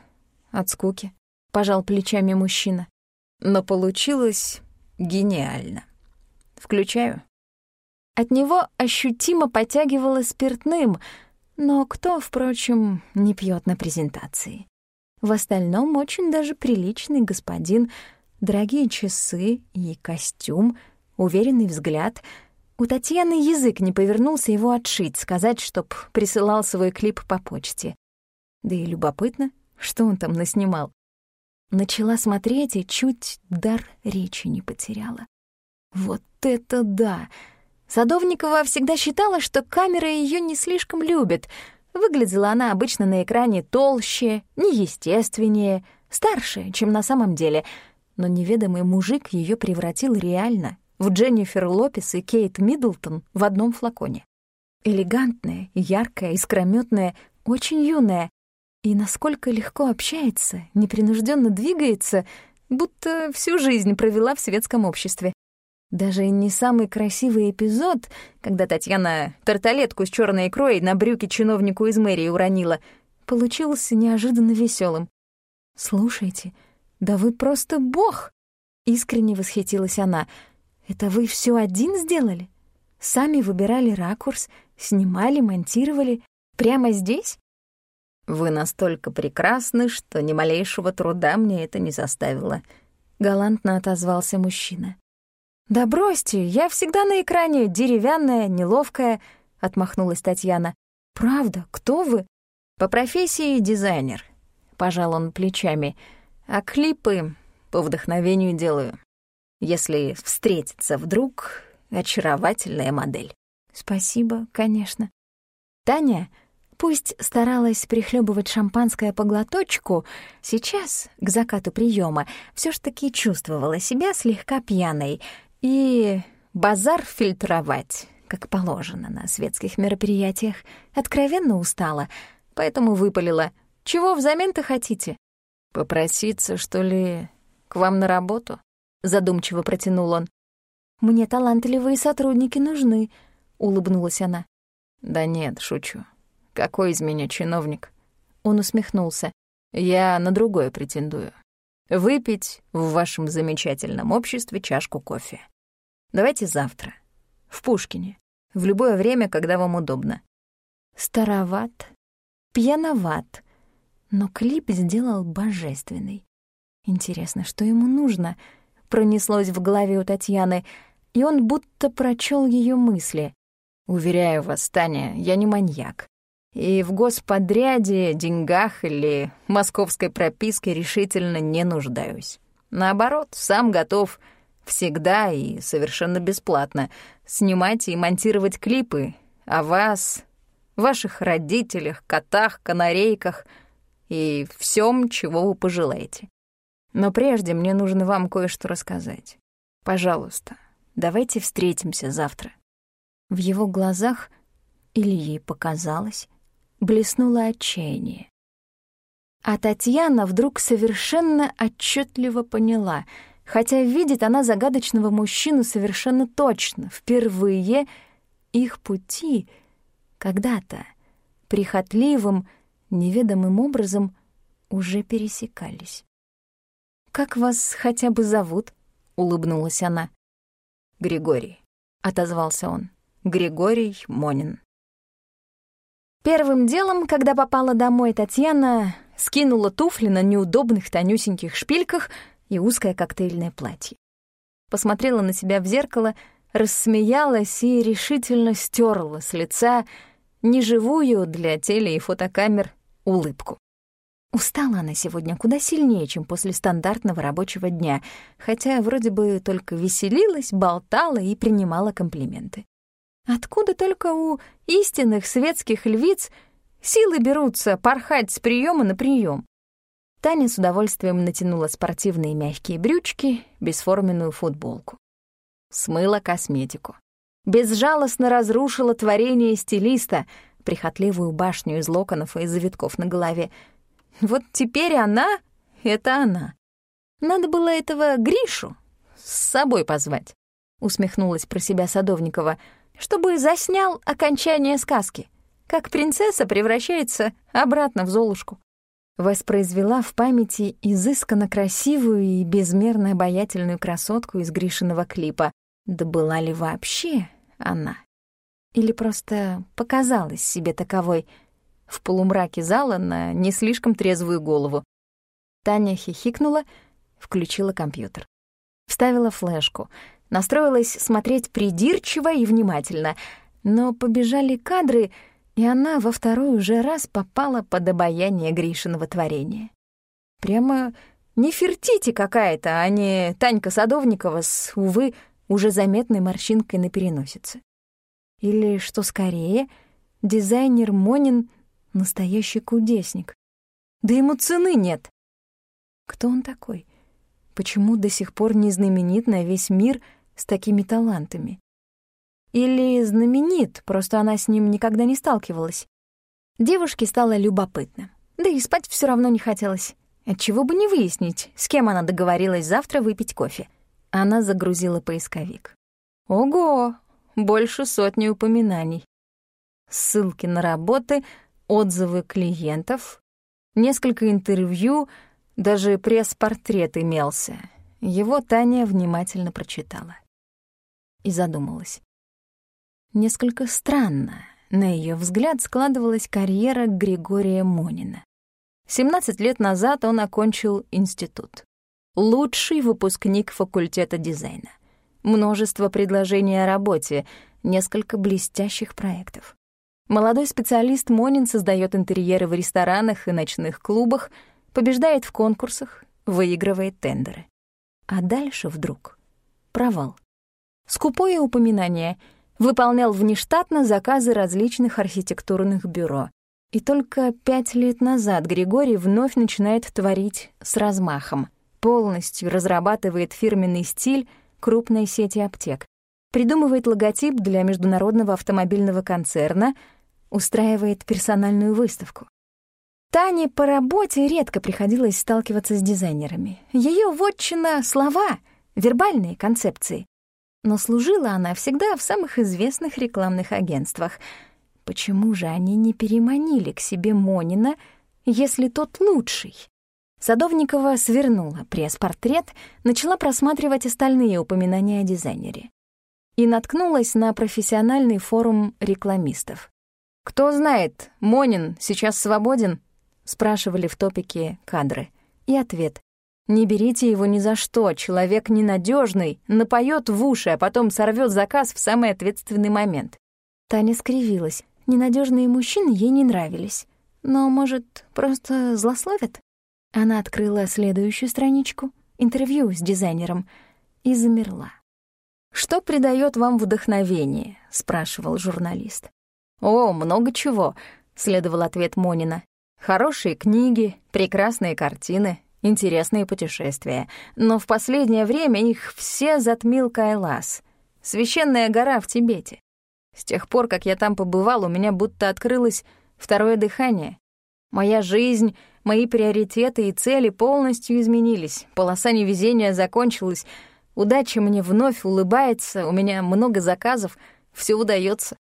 [SPEAKER 1] от скуки», —
[SPEAKER 2] пожал плечами мужчина.
[SPEAKER 1] «Но получилось гениально. Включаю».
[SPEAKER 2] От него ощутимо потягивало спиртным — но кто, впрочем, не пьет на презентации? В остальном очень даже приличный господин, дорогие часы и костюм, уверенный взгляд. У Татьяны язык не повернулся его отшить, сказать, чтоб присылал свой клип по почте. Да и любопытно, что он там наснимал. Начала смотреть и чуть дар речи не потеряла. Вот это да! Садовникова всегда считала, что камера ее не слишком любит. Выглядела она обычно на экране толще, неестественнее, старше, чем на самом деле. Но неведомый мужик ее превратил реально в Дженнифер Лопес и Кейт Миддлтон в одном флаконе. Элегантная, яркая, искрометная, очень юная. И насколько легко общается, непринужденно двигается, будто всю жизнь провела в светском обществе. Даже не самый красивый эпизод, когда Татьяна тарталетку с черной икрой на брюки чиновнику из мэрии уронила, получился неожиданно веселым. «Слушайте, да вы просто бог!» — искренне восхитилась она. «Это вы все один сделали? Сами выбирали ракурс, снимали, монтировали? Прямо здесь?»
[SPEAKER 1] «Вы настолько прекрасны, что ни малейшего труда мне это не заставило», — галантно отозвался мужчина.
[SPEAKER 2] «Да бросьте, я всегда на экране, деревянная, неловкая», — отмахнулась Татьяна. «Правда, кто вы?»
[SPEAKER 1] «По профессии дизайнер», — пожал он плечами, «а клипы по вдохновению делаю. Если встретится вдруг очаровательная модель».
[SPEAKER 2] «Спасибо, конечно». Таня, пусть старалась прихлебывать шампанское по глоточку, сейчас, к закату приема, все ж таки чувствовала себя слегка пьяной и базар фильтровать, как положено на светских мероприятиях, откровенно устала, поэтому выпалила. «Чего взамен-то хотите?»
[SPEAKER 1] «Попроситься, что ли, к вам на работу?» — задумчиво протянул он.
[SPEAKER 2] «Мне талантливые сотрудники нужны», — улыбнулась она.
[SPEAKER 1] «Да нет, шучу. Какой из меня чиновник?»
[SPEAKER 2] Он усмехнулся.
[SPEAKER 1] «Я на другое претендую выпить в вашем замечательном обществе чашку кофе. Давайте завтра. В Пушкине. В любое время, когда вам удобно.
[SPEAKER 2] Староват, пьяноват, но клип сделал божественный. Интересно, что ему нужно? Пронеслось в голове у Татьяны, и он будто прочел ее мысли.
[SPEAKER 1] Уверяю вас, Таня, я не маньяк. И в господряде, деньгах или московской прописке решительно не нуждаюсь. Наоборот, сам готов всегда и совершенно бесплатно снимать и монтировать клипы о вас, ваших родителях, котах, канарейках и всем, чего вы пожелаете. Но прежде мне нужно вам кое-что рассказать. Пожалуйста, давайте встретимся завтра.
[SPEAKER 2] В его глазах, или показалось, блеснуло отчаяние. А Татьяна вдруг совершенно отчетливо поняла,
[SPEAKER 1] Хотя видит она загадочного мужчину совершенно точно, впервые их пути когда-то прихотливым, неведомым образом уже пересекались. «Как вас хотя бы зовут?» — улыбнулась она.
[SPEAKER 2] «Григорий», — отозвался он. «Григорий Монин».
[SPEAKER 1] Первым делом, когда попала домой, Татьяна скинула туфли на неудобных тонюсеньких шпильках и узкое коктейльное платье. Посмотрела на себя в зеркало, рассмеялась и решительно стерла с лица неживую для теле и фотокамер улыбку. Устала она сегодня куда сильнее, чем после стандартного рабочего дня, хотя вроде бы только веселилась, болтала и принимала комплименты. Откуда только у истинных светских львиц силы берутся порхать с приема на прием? Таня с удовольствием натянула спортивные мягкие брючки, бесформенную футболку. Смыла косметику. Безжалостно разрушила творение стилиста, прихотливую башню из локонов и завитков на голове. Вот теперь она — это она. Надо было этого Гришу с собой позвать, — усмехнулась про себя Садовникова — чтобы заснял окончание сказки, как принцесса превращается обратно в Золушку. Воспроизвела в памяти изысканно красивую и безмерно обаятельную красотку из Гришиного клипа. Да была ли вообще она? Или просто показалась себе таковой в полумраке зала на не слишком трезвую голову? Таня хихикнула, включила компьютер. Вставила флешку — Настроилась смотреть придирчиво и внимательно, но побежали кадры, и она во второй уже раз попала под обаяние Гришиного творения. Прямо не Фертити какая-то, а не Танька Садовникова с, увы, уже заметной морщинкой на переносице. Или, что скорее, дизайнер Монин — настоящий кудесник. Да ему цены нет. Кто он такой? Почему до сих пор не знаменит на весь мир — с такими талантами. Или знаменит, просто она с ним никогда не сталкивалась. Девушке стало любопытно. Да и спать все равно не хотелось. Отчего бы не выяснить, с кем она договорилась завтра выпить кофе. Она загрузила поисковик. Ого, больше сотни упоминаний. Ссылки на работы, отзывы клиентов, несколько интервью, даже пресс-портрет имелся. Его Таня внимательно прочитала и задумалась. Несколько странно, на ее взгляд, складывалась карьера Григория Монина. 17 лет назад он окончил институт. Лучший выпускник факультета дизайна. Множество предложений о работе, несколько блестящих проектов. Молодой специалист Монин создает интерьеры в ресторанах и ночных клубах, побеждает в конкурсах, выигрывает тендеры. А дальше вдруг провал. Скупое упоминание. Выполнял внештатно заказы различных архитектурных бюро. И только пять лет назад Григорий вновь начинает творить с размахом. Полностью разрабатывает фирменный стиль крупной сети аптек. Придумывает логотип для международного автомобильного концерна, устраивает персональную выставку. Тане по работе редко приходилось сталкиваться с дизайнерами. Ее вотчина — слова, вербальные концепции. Но служила она всегда в самых известных рекламных агентствах. Почему же они не переманили к себе Монина, если тот лучший? Садовникова свернула пресс-портрет, начала просматривать остальные упоминания о дизайнере. И наткнулась на профессиональный форум рекламистов. «Кто знает, Монин сейчас свободен?» — спрашивали в топике кадры. И ответ не берите его ни за что, человек ненадежный, напоет в уши, а потом сорвет заказ в самый ответственный момент. Таня скривилась. Ненадежные мужчины ей не нравились. Но, может, просто злословят? Она открыла следующую страничку, интервью с дизайнером, и замерла. «Что придает вам вдохновение?» — спрашивал журналист. «О, много чего», — следовал ответ Монина. «Хорошие книги, прекрасные картины, интересные путешествия, но в последнее время их все затмил Кайлас, священная гора в Тибете. С тех пор, как я там побывал, у меня будто открылось второе дыхание. Моя жизнь, мои приоритеты и цели полностью изменились. Полоса невезения закончилась. Удача мне вновь улыбается, у меня много заказов, все удается.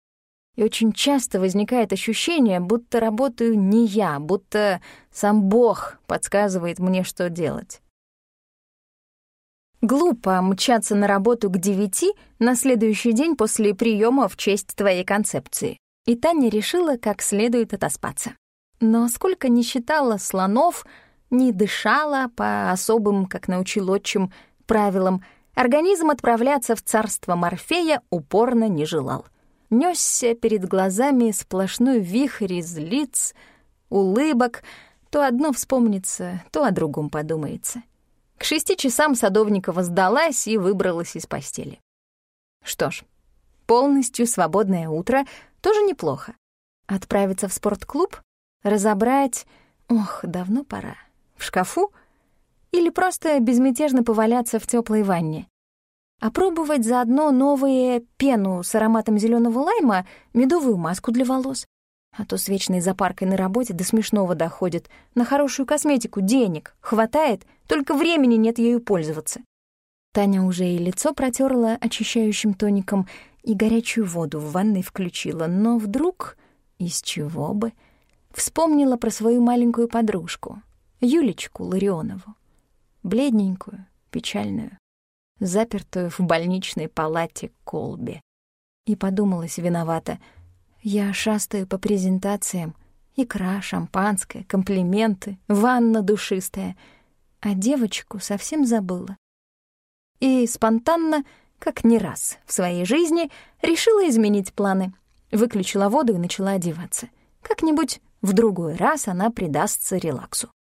[SPEAKER 1] И очень часто возникает ощущение, будто работаю не я, будто сам Бог подсказывает мне, что делать. Глупо мчаться на работу к девяти на следующий день после приема в честь твоей концепции. И Таня решила как следует отоспаться. Но сколько не считала слонов, не дышала по особым, как научил отчим, правилам, организм отправляться в царство Морфея упорно не желал. Нёсся перед глазами сплошной вихрь из лиц, улыбок, то одно вспомнится, то о другом подумается. К шести часам Садовникова сдалась и выбралась из постели. Что ж, полностью свободное утро тоже неплохо. Отправиться в спортклуб, разобрать... Ох, давно пора. В шкафу? Или просто безмятежно поваляться в теплой ванне? Опробовать заодно новые пену с ароматом зеленого лайма, медовую маску для волос. А то с вечной запаркой на работе до смешного доходит. На хорошую косметику денег хватает, только времени нет ею пользоваться. Таня уже и лицо протерла очищающим тоником, и горячую воду в ванной включила, но вдруг, из чего бы, вспомнила про свою маленькую подружку, Юлечку Ларионову. Бледненькую, печальную, запертую в больничной палате колбе. И подумалась виновата — я шастаю по презентациям. Икра, шампанское, комплименты, ванна душистая. А девочку совсем забыла. И спонтанно, как не раз в своей жизни, решила изменить планы. Выключила воду и начала одеваться. Как-нибудь в другой раз она предастся релаксу.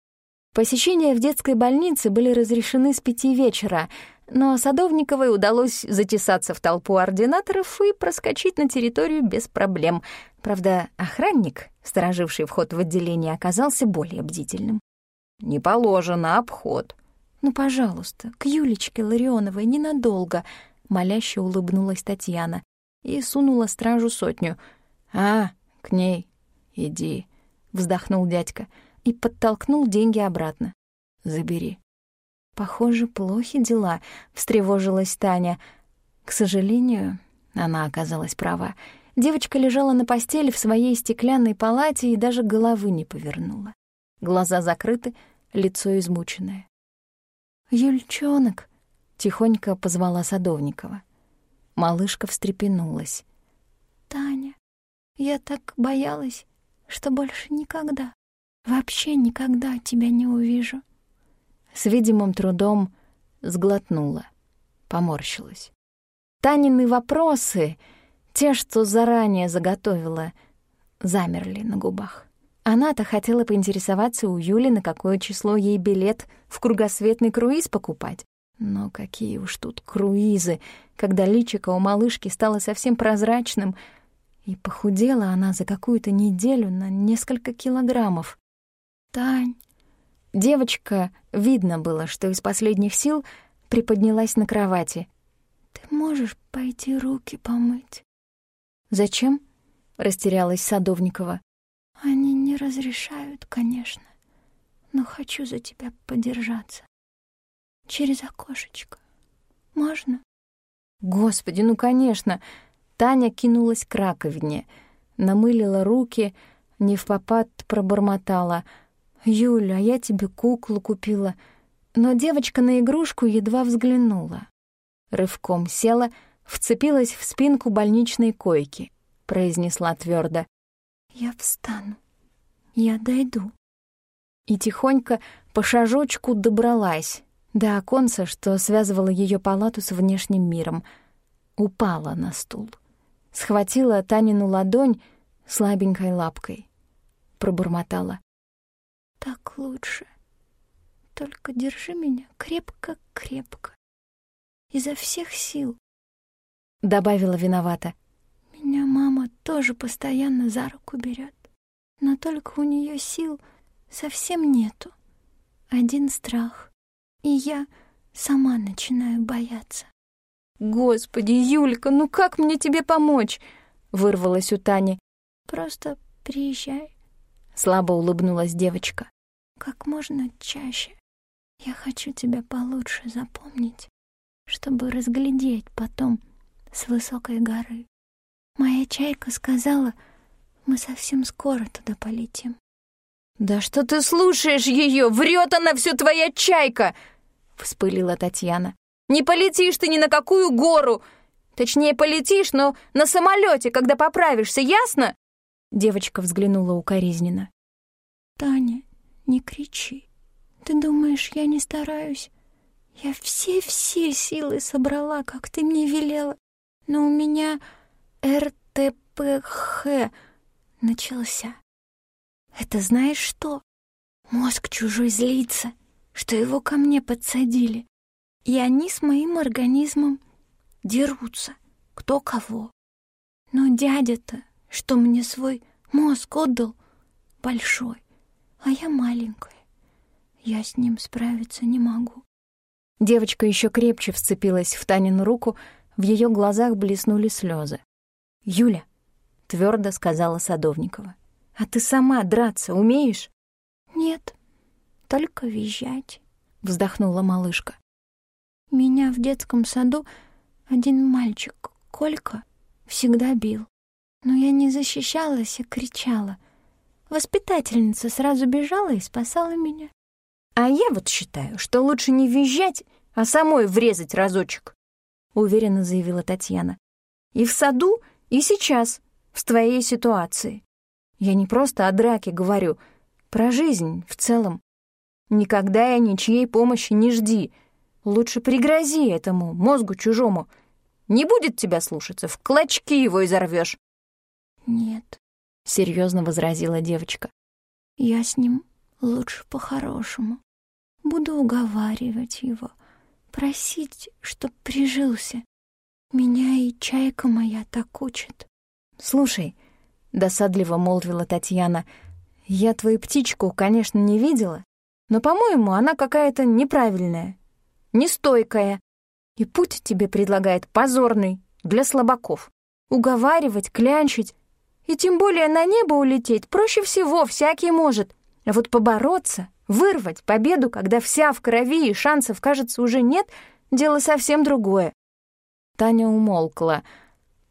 [SPEAKER 1] Посещения в детской больнице были разрешены с пяти вечера, но Садовниковой удалось затесаться в толпу ординаторов и проскочить на территорию без проблем. Правда, охранник, стороживший вход в отделение, оказался более бдительным. «Не положено обход». «Ну, пожалуйста, к Юлечке Ларионовой ненадолго», — моляще улыбнулась Татьяна и сунула стражу сотню. «А, к ней, иди», — вздохнул дядька и подтолкнул деньги обратно. «Забери». Похоже, плохи дела, встревожилась Таня. К сожалению, она оказалась права. Девочка лежала на постели в своей стеклянной палате и даже головы не повернула. Глаза закрыты, лицо измученное. «Юльчонок!» — тихонько позвала Садовникова. Малышка встрепенулась. «Таня, я так боялась, что больше никогда, вообще никогда тебя не увижу» с видимым трудом сглотнула, поморщилась. Танины вопросы, те, что заранее заготовила, замерли на губах. Она-то хотела поинтересоваться у Юли, на какое число ей билет в кругосветный круиз покупать. Но какие уж тут круизы, когда личико у малышки стало совсем прозрачным, и похудела она за какую-то неделю на несколько килограммов. «Тань, Девочка, видно было, что из последних сил приподнялась на кровати. «Ты можешь пойти руки помыть?» «Зачем?» — растерялась Садовникова. «Они не разрешают, конечно, но хочу за тебя подержаться. Через окошечко. Можно?» «Господи, ну, конечно!» Таня кинулась к раковине, намылила руки, не в попад пробормотала — «Юля, я тебе куклу купила». Но девочка на игрушку едва взглянула. Рывком села, вцепилась в спинку больничной койки, произнесла твердо: «Я встану, я дойду». И тихонько по шажочку добралась до оконца, что связывало ее палату с внешним миром. Упала на стул. Схватила Танину ладонь слабенькой лапкой. Пробормотала так лучше. Только держи меня крепко-крепко. Изо всех сил. Добавила виновата. Меня мама тоже постоянно за руку берет, но только у нее сил совсем нету. Один страх. И я сама начинаю бояться. «Господи, Юлька, ну как мне тебе помочь?» — вырвалась у Тани. «Просто приезжай, слабо улыбнулась девочка.
[SPEAKER 3] Как можно чаще. Я хочу тебя получше запомнить, чтобы разглядеть потом с высокой горы. Моя чайка сказала, мы совсем скоро туда полетим.
[SPEAKER 1] «Да что ты слушаешь ее? Врет она все твоя чайка!» — вспылила Татьяна. «Не полетишь ты ни на какую гору! Точнее, полетишь, но на самолете, когда поправишься, ясно?» Девочка взглянула укоризненно.
[SPEAKER 3] «Таня, не кричи. Ты думаешь, я не стараюсь? Я все-все силы собрала, как ты мне велела. Но у меня РТПХ начался. Это знаешь что? Мозг чужой злится, что его ко мне подсадили. И они с моим организмом дерутся, кто кого. Но дядя-то, что мне свой мозг отдал, большой, а я маленькая. Я с ним справиться не могу.
[SPEAKER 1] Девочка еще крепче вцепилась в Танину руку, в ее глазах блеснули слезы. «Юля», — твердо сказала Садовникова, — «а ты сама драться умеешь?»
[SPEAKER 3] «Нет, только визжать», —
[SPEAKER 1] вздохнула малышка.
[SPEAKER 3] «Меня в детском саду один мальчик, Колька, всегда бил. Но я не защищалась, а кричала. Воспитательница сразу бежала и спасала меня.
[SPEAKER 1] А я вот считаю, что лучше не визжать, а самой врезать разочек, уверенно заявила Татьяна. И в саду, и сейчас, в твоей ситуации. Я не просто о драке говорю, про жизнь в целом. Никогда я ничьей помощи не жди. Лучше пригрози этому мозгу чужому. Не будет тебя слушаться, в клочки его изорвешь.
[SPEAKER 3] Нет,
[SPEAKER 1] серьезно возразила девочка.
[SPEAKER 3] Я с ним лучше по-хорошему. Буду уговаривать его, просить, чтоб прижился. Меня и чайка моя так учит.
[SPEAKER 1] Слушай, досадливо молвила Татьяна, я твою птичку, конечно, не видела, но, по-моему, она какая-то неправильная, нестойкая. И путь тебе предлагает позорный для слабаков. Уговаривать, клянчить. И тем более на небо улететь проще всего, всякий может. А вот побороться, вырвать победу, когда вся в крови и шансов, кажется, уже нет, дело совсем другое. Таня умолкла,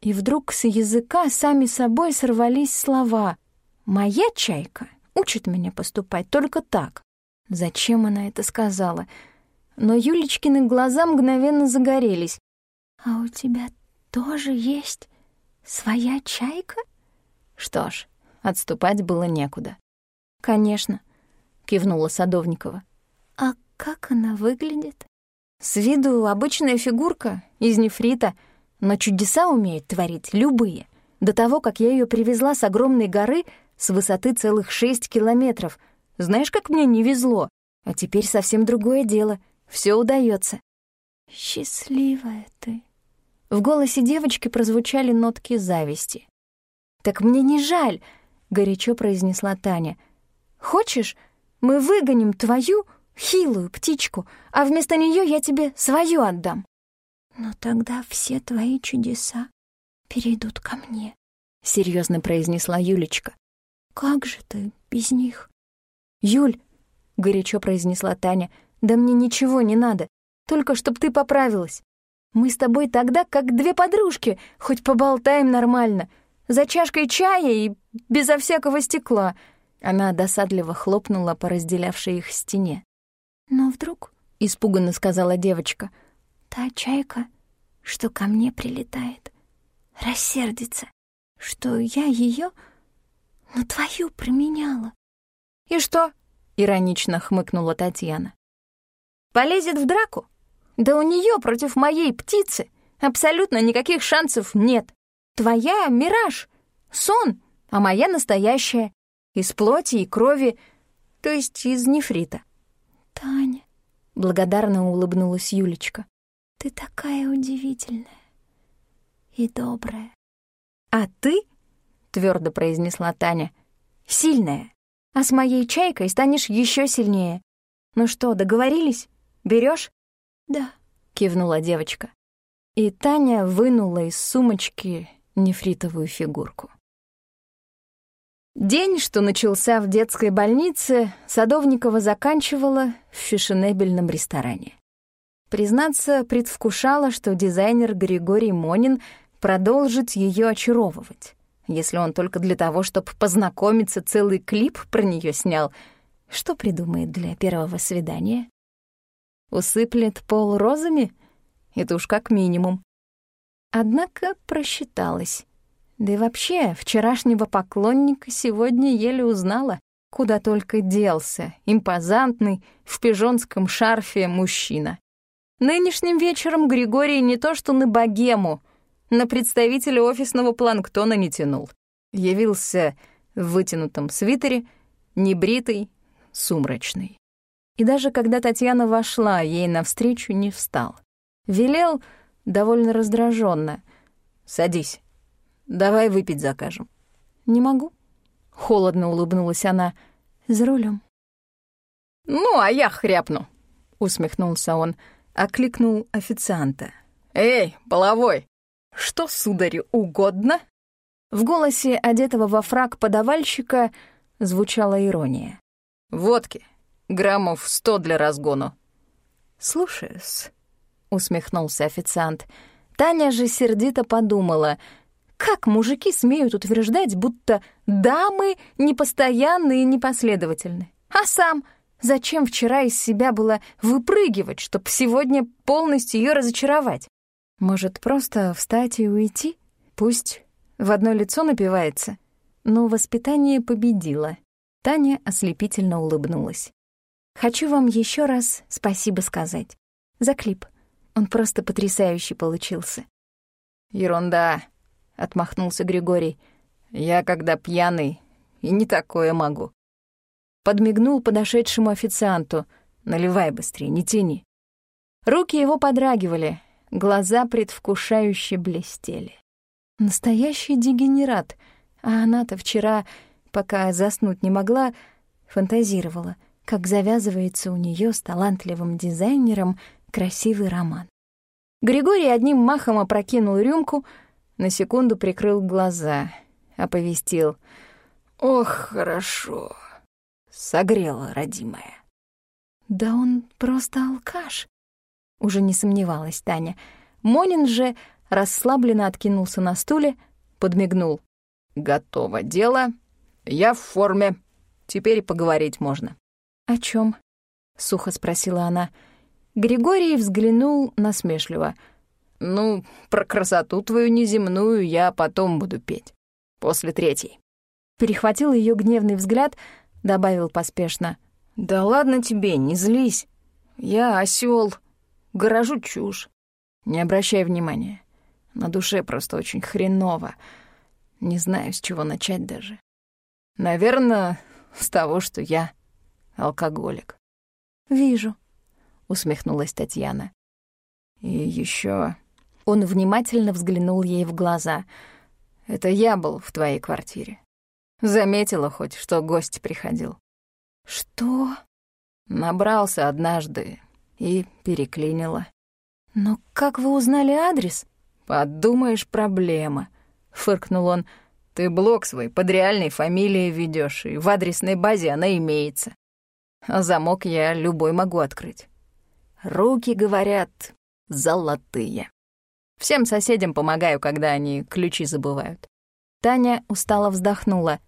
[SPEAKER 1] и вдруг с языка сами собой сорвались слова. «Моя чайка учит меня поступать только так». Зачем она это сказала? Но Юлечкины глаза мгновенно загорелись.
[SPEAKER 3] «А у тебя тоже есть своя чайка?»
[SPEAKER 1] Что ж, отступать было некуда. «Конечно», — кивнула Садовникова.
[SPEAKER 3] «А как она выглядит?»
[SPEAKER 1] «С виду обычная фигурка из нефрита, но чудеса умеет творить любые. До того, как я ее привезла с огромной горы с высоты целых шесть километров. Знаешь, как мне не везло? А теперь совсем другое дело. Все удается.
[SPEAKER 3] «Счастливая ты».
[SPEAKER 1] В голосе девочки прозвучали нотки зависти. «Так мне не жаль», — горячо произнесла Таня — Хочешь, мы выгоним твою хилую птичку, а вместо нее я тебе свою отдам?»
[SPEAKER 3] «Но тогда все твои чудеса перейдут ко мне», —
[SPEAKER 1] серьезно произнесла Юлечка.
[SPEAKER 3] «Как же ты без них?»
[SPEAKER 1] «Юль», — горячо произнесла Таня, — «да мне ничего не надо, только чтоб ты поправилась. Мы с тобой тогда как две подружки, хоть поболтаем нормально, за чашкой чая и безо всякого стекла. Она досадливо хлопнула по разделявшей их стене.
[SPEAKER 3] «Но вдруг...»
[SPEAKER 1] — испуганно сказала девочка.
[SPEAKER 3] «Та чайка, что ко мне прилетает, рассердится, что я ее на твою променяла».
[SPEAKER 1] «И что?» — иронично хмыкнула Татьяна. «Полезет в драку? Да у нее против моей птицы абсолютно никаких шансов нет. Твоя — мираж, сон, а моя настоящая. Из плоти и крови, то есть из нефрита.
[SPEAKER 3] «Таня», —
[SPEAKER 1] благодарно улыбнулась Юлечка, —
[SPEAKER 3] «ты такая удивительная и добрая».
[SPEAKER 1] «А ты», — твердо произнесла Таня, — «сильная, а с моей чайкой станешь еще сильнее. Ну что, договорились? Берешь?
[SPEAKER 3] «Да», —
[SPEAKER 1] кивнула девочка. И Таня вынула из сумочки нефритовую фигурку. День, что начался в детской больнице, Садовникова заканчивала в фешенебельном ресторане. Признаться, предвкушала, что дизайнер Григорий Монин продолжит ее очаровывать. Если он только для того, чтобы познакомиться, целый клип про нее снял, что придумает для первого свидания? Усыплет пол розами? Это уж как минимум. Однако просчиталась. Да и вообще, вчерашнего поклонника сегодня еле узнала, куда только делся импозантный в пижонском шарфе мужчина. Нынешним вечером Григорий не то что на богему, на представителя офисного планктона не тянул. Явился в вытянутом свитере, небритый, сумрачный. И даже когда Татьяна вошла, ей навстречу не встал. Велел довольно раздраженно: «Садись». Давай выпить закажем». «Не могу». Холодно улыбнулась она. «За рулем. «Ну, а я хряпну», — усмехнулся он, окликнул официанта. «Эй, половой, что, сударю, угодно?» В голосе одетого во фраг подавальщика звучала ирония. «Водки. Граммов сто для разгону». «Слушаюсь», — усмехнулся официант. Таня же сердито подумала — как мужики смеют утверждать, будто дамы непостоянны и непоследовательны? А сам зачем вчера из себя было выпрыгивать, чтобы сегодня полностью ее разочаровать? Может, просто встать и уйти? Пусть в одно лицо напивается. Но воспитание победило. Таня ослепительно улыбнулась. «Хочу вам еще раз спасибо сказать. За клип. Он просто потрясающий получился». «Ерунда», — отмахнулся Григорий. «Я, когда пьяный, и не такое могу». Подмигнул подошедшему официанту. «Наливай быстрее, не тяни». Руки его подрагивали, глаза предвкушающе блестели. Настоящий дегенерат, а она-то вчера, пока заснуть не могла, фантазировала, как завязывается у нее с талантливым дизайнером красивый роман. Григорий одним махом опрокинул рюмку — на секунду прикрыл глаза, оповестил. «Ох, хорошо. Согрела, родимая». «Да он просто алкаш», — уже не сомневалась Таня. Монин же расслабленно откинулся на стуле, подмигнул. «Готово дело. Я в форме. Теперь поговорить можно». «О чем? сухо спросила она. Григорий взглянул насмешливо — ну, про красоту твою неземную я потом буду петь. После третьей. Перехватил ее гневный взгляд, добавил поспешно. Да ладно тебе, не злись. Я осел, горожу чушь. Не обращай внимания. На душе просто очень хреново. Не знаю, с чего начать даже. Наверное, с того, что я алкоголик. «Вижу», — усмехнулась Татьяна. «И еще он внимательно взглянул ей в глаза. «Это я был в твоей квартире. Заметила хоть, что гость приходил». «Что?» Набрался однажды и переклинила. «Но как вы узнали адрес?» «Подумаешь, проблема», — фыркнул он. «Ты блог свой под реальной фамилией ведёшь, и в адресной базе она имеется. А замок я любой могу открыть. Руки, говорят, золотые». Всем соседям помогаю, когда они ключи забывают». Таня устало вздохнула.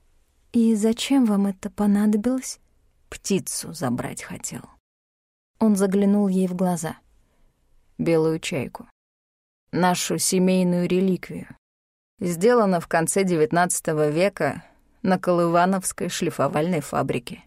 [SPEAKER 1] «И зачем вам это понадобилось?» «Птицу забрать хотел». Он заглянул ей в глаза. «Белую чайку. Нашу семейную реликвию. Сделано в конце XIX века на Колывановской шлифовальной фабрике.